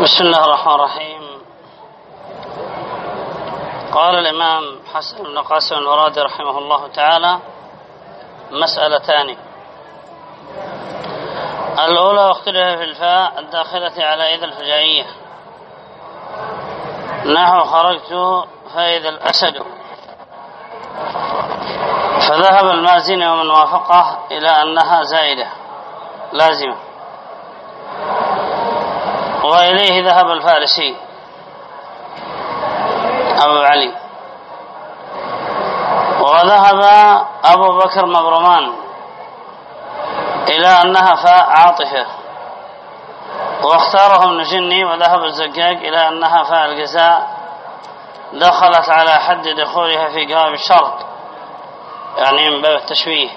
بسم الله الرحمن الرحيم. قال الإمام حسن بن قاسم المرادي رحمه الله تعالى مسألتان. الأولى اختلف في الفاء الداخلة على إذا الفجائية نحو خرجت فإذا الأسد. فذهب المازن ومن وافقه إلى أنها زائدة لازمة. وإليه ذهب الفارسي. أبو علي. وذهب أبو بكر مبرمان إلى أنها فاء عاطفة. واختاره ابن جني وذهب الزجاج إلى أنها فاء الجزاء. دخلت على حد دخولها في جواب الشرط. يعني من باب التشبيه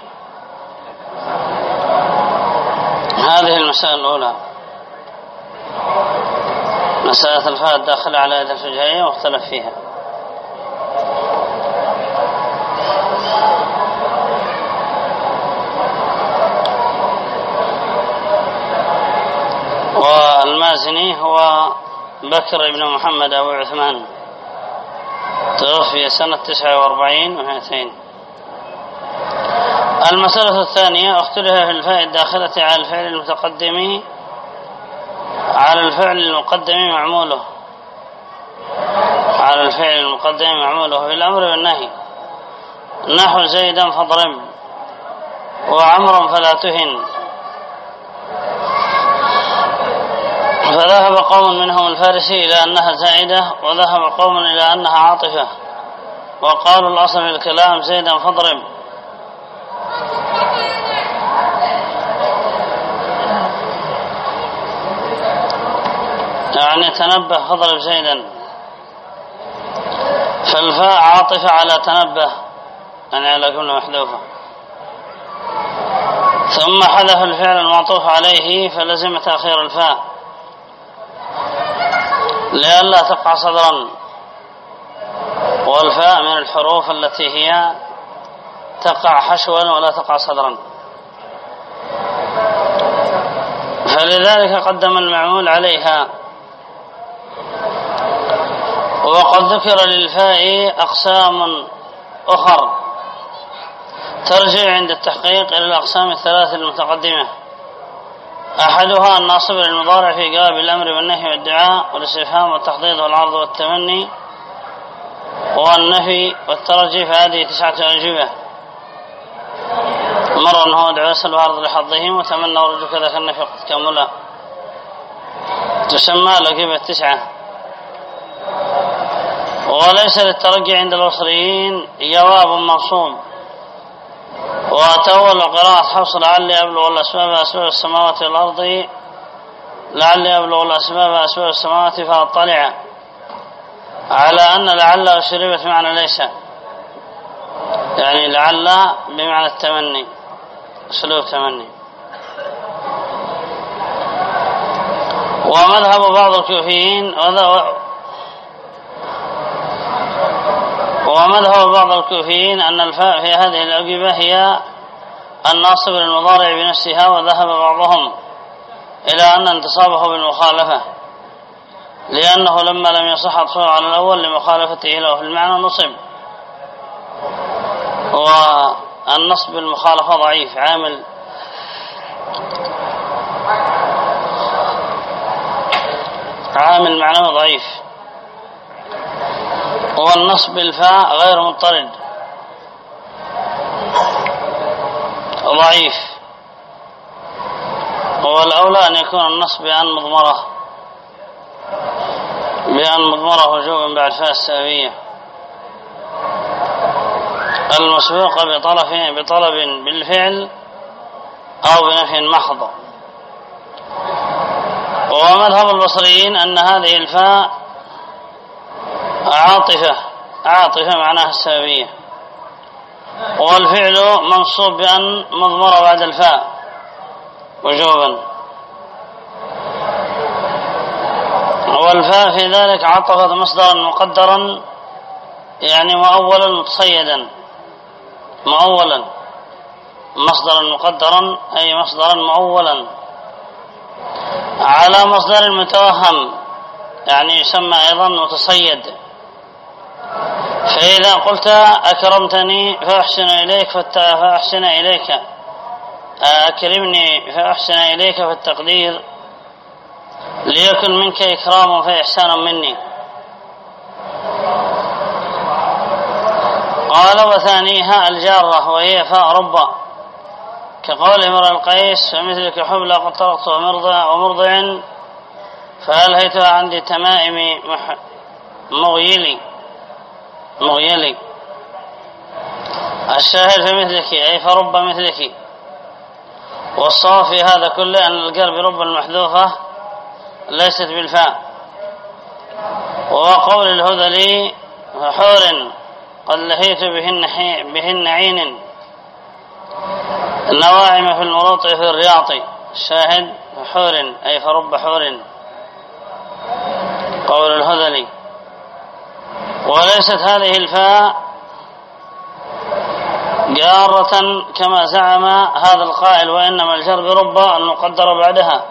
هذه المسألة الأولى. مسألة الفاء الداخلة على يد الفجائية واختلف فيها. والمازني هو بكر بن محمد أبو عثمان. توفي سنة تسعة وأربعين ومئتين المسألة الثانية اختلف في الفاء الداخلة على الفعل المتقدم على الفعل المقدم معموله. على الفعل المقدم معموله. في الأمر والنهي. نحو زيدا فاضرب. وعمرا فلا تهن. فذهب قوم منهم الفارسي إلى أنها زائدة وذهب قوم إلى أنها عاطفة. وقالوا الأصل في الكلام زيدا فاضرب. يعني تنبه فاضرب زيدا فالفاء عاطفة على تنبه. يعني على كل محذوفة ثم حذف الفعل المعطوف عليه فلزم تأخير الفاء. لئلا تقع صدرا. والفاء من الحروف التي هي تقع حشوا ولا تقع صدرا. فلذلك قدم المعمول عليها. وقد ذكر للفاء أقسام أخر ترجع عند التحقيق إلى الأقسام الثلاث المتقدمة. أحدها الناصب للمضارع في جواب الأمر والنهي والدعاء والاستفهام والتخطيط والعرض والتمني والنفي والترجي فهذه تسعة أجوبة. مرة هو دعاء يسأل وعرض لحظهم وتمنى ورجو كذا كالنفي قد كملا تسمى لقبة تسعة وليس للترجي عند البصريين جواب منصوب وتأول قراءة حفص لعلي أبلغ الأسباب أسباب السماوات والأرض. لعلي أبلغ الأسباب أسباب السماوات فأطلع على أن لعل أشربت معنى ليس. يعني لعل بمعنى التمني. أسلوب تمني. ومذهب بعض الكوفيين ومذهب بعض الكوفيين أن الفاء في هذه الأجوبة هي الناصب للمضارع بنفسها وذهب بعضهم إلى أن انتصابه بالمخالفة لأنه لما لم يصح عطفه على الأول لمخالفته له في المعنى نصب. والنصب بالمخالفة ضعيف عامل. عامل معنوي ضعيف. والنصب بالفاء غير مضطرد. ضعيف. والأولى أن يكون النصب بأن مضمرة. بأن مضمرة وجوبا بعد فاء السابية المسبوق بطلب بطلب بالفعل أو بنفي محض. ومذهب البصريين أن هذه الفاء عاطفة عاطفة معناها السببية. والفعل منصوب بأن مضمرة بعد الفاء وجوبا. والفاء في ذلك عطفت مصدرا مقدرا يعني مؤولا متصيدا. مؤولا. مصدرا مقدرا أي مصدرا مؤولا. على مصدر متوهم يعني يسمى أيضا متصيد. فإذا قلت أكرمتني فأحسن إليك فأحسن إليك. أكرمني فأحسن إليك فالتقدير. ليكن منك إكرام فإحسان مني. قال وثانيها الجارة وهي فاء ربا كقول امرأ القيس فمثلك حبلى قد طرقت ومرضع ومرضع فألهيتها عندي تمائم مغيلي. مغيلي الشاهد فمثلك أي فرب مثلك. والصواب في هذا كله أن القلب رب المحذوفة ليست بالفاء. وقول الهذلي حور قد لهيت بهن, بهن عين. النواعم في المروط في الرياض الشاهد حور أي فرب حور. قول الهذلي وليست هذه الفاء جارة كما زعم هذا القائل وإنما الجر برب المقدر بعدها.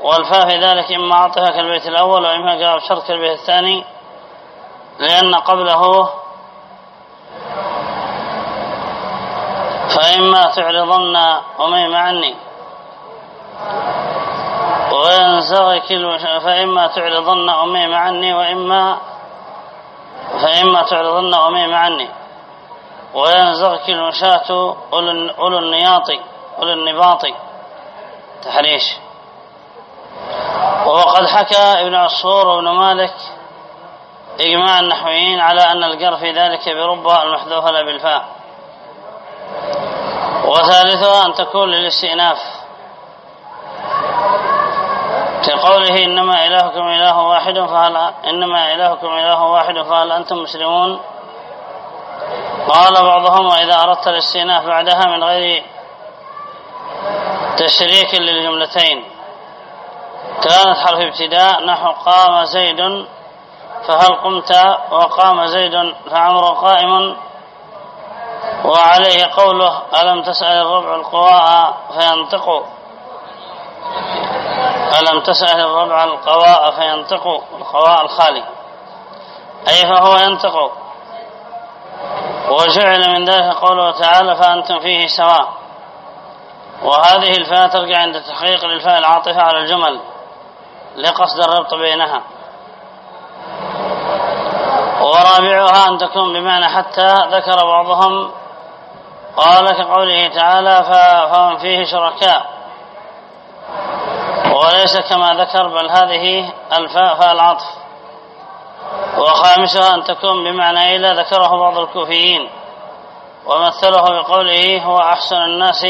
والفاء في ذلك إما عطها كالبيت الأول وإما جاء بشرط كالبيت الثاني لأن قبله فإما تعرضن أميم عني. وينزغك فإما تعرضن أميم عني وإما فإما تعرضن أميم عني وينزغك المشاة أولو النياط أولو النباط تحريش وقد حكى ابن عصور وابن مالك إجماع النحويين على أن القر في ذلك بربة المحذوفة بالفاء. وثالثها أن تكون للاستئناف. كقوله إنما إلهكم إله واحد فهل إنما إلهكم إله واحد فهل أنتم مسلمون؟ قال بعضهم وإذا أردت الاستئناف بعدها من غير تشريك للجملتين. كانت حرف ابتداء نحو قام زيد فهل قمت وقام زيد فعمر قائم وعليه قوله ألم تسأل الربع القواء فينطق ألم تسأل الربع القواء فينطق القواء الخالي؟ أي فهو ينطق؟ وجعل من ذلك قوله تعالى فأنتم فيه سواء. وهذه الفاء ترجع عند تحقيق للفاء العاطفة على الجمل لقصد الربط بينها. ورابعها أن تكون بمعنى حتى ذكر بعضهم قال كقوله تعالى فهم فيه شركاء. وليس كما ذكر بل هذه الفاء فاء العطف. وخامسها أن تكون بمعنى إلى ذكره بعض الكوفيين ومثله بقوله هو أحسن الناس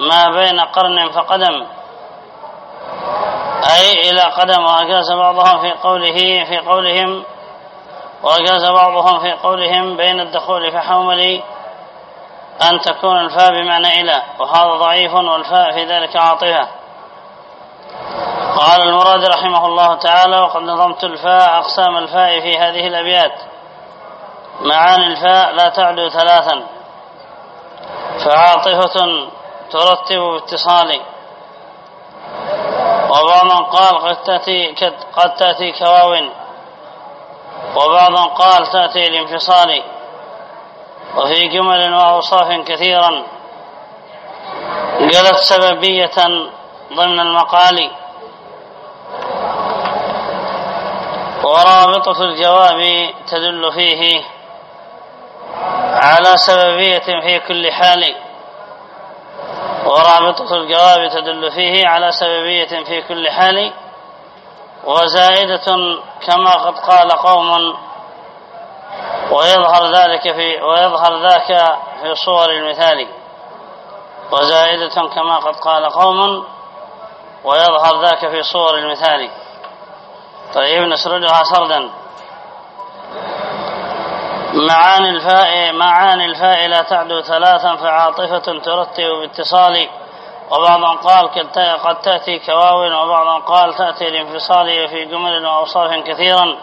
ما بين قرن فقدم. أي إلى قدم وأجاز بعضهم في قوله في قولهم وأجاز بعضهم في قولهم بين الدخول في حومل أن تكون الفاء بمعنى إلى. وهذا ضعيف والفاء في ذلك عاطفة. قال المراد رحمه الله تعالى وقد نظمت الفاء أقسام الفاء في هذه الأبيات. معاني الفاء لا تعدو ثلاثا. فعاطفة ترتب باتصال. وبعضا قال قد تأتي, قد تأتي كواو. وبعضا قال تأتي الانفصال. وفي جمل وأوصاف كثيرا. قالت سببية ضمن المقال. ورابطة الجواب تدل فيه على سببية في كل حال. ورابطة الجواب تدل فيه على سببية في كل حال. وزائدة كما قد قال قوم ويظهر ذلك في ويظهر ذاك في صور المثال. وزائدة كما قد قال قوم ويظهر ذاك في صور المثال. طيب نسردها سردا. معاني الفاء معاني الفاء لا تعدو ثلاثا فعاطفة ترتب باتصال. وبعضا قال قد تأتي كواو وبعضا قال تأتي الانفصال في جمل وأوصاف كثيرا.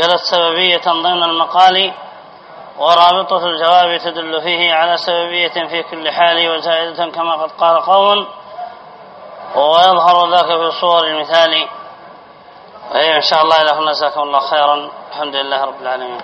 قالت سببية ضمن المقال. ورابطة الجواب تدل فيه على سببية في كل حال وزائدة كما قد قال قوم. ويظهر ذاك في صور المثال أي إن شاء الله هنا جزاكم الله خيرا. الحمد لله رب العالمين.